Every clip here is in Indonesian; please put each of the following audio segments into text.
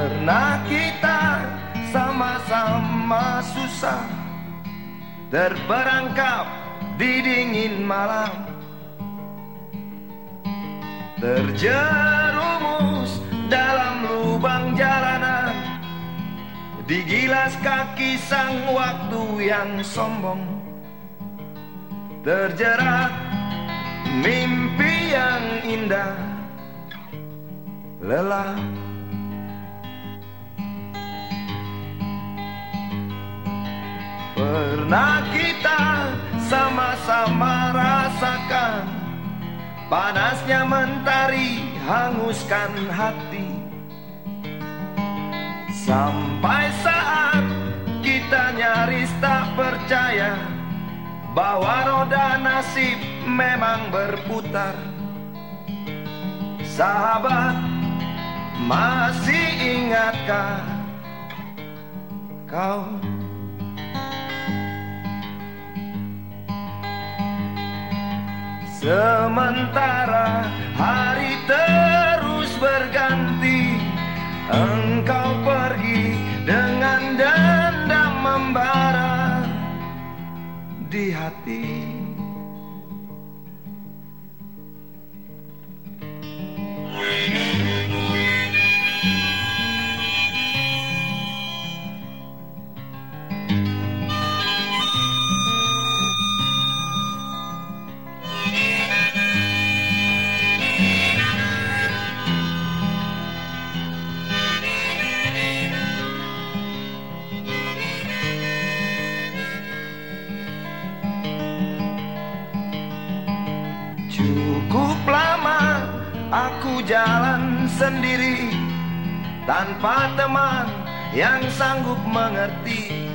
Pernah kita sama-sama susah Terperangkap di dingin malam. Terjerumus dalam lubang jalanan Digilas kaki sang waktu yang sombong. Terjerat mimpi yang indah Lelah Pernah kita sama-sama rasakan Panasnya mentari hanguskan hati. Sampai saat kita nyaris tak percaya Bahwa roda nasib memang berputar. Sahabat masih ingatkah kau Sementara hari terus berganti Engkau pergi dengan dendam membara di hati aku jalan sendiri Tanpa teman yang sanggup mengerti.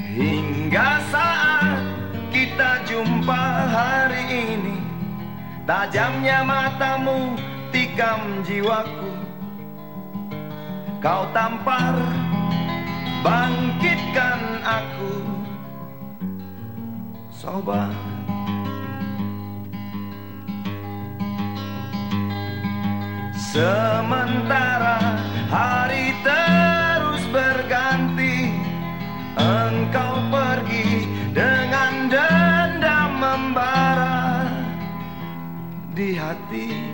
Hingga saat kita jumpa hari ini Tajamnya matamu tikam jiwaku. Kau tampar bangkitkan aku. Sobat Sementara hari terus berganti Engkau pergi dengan dendam membara di hati